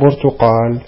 برتقال.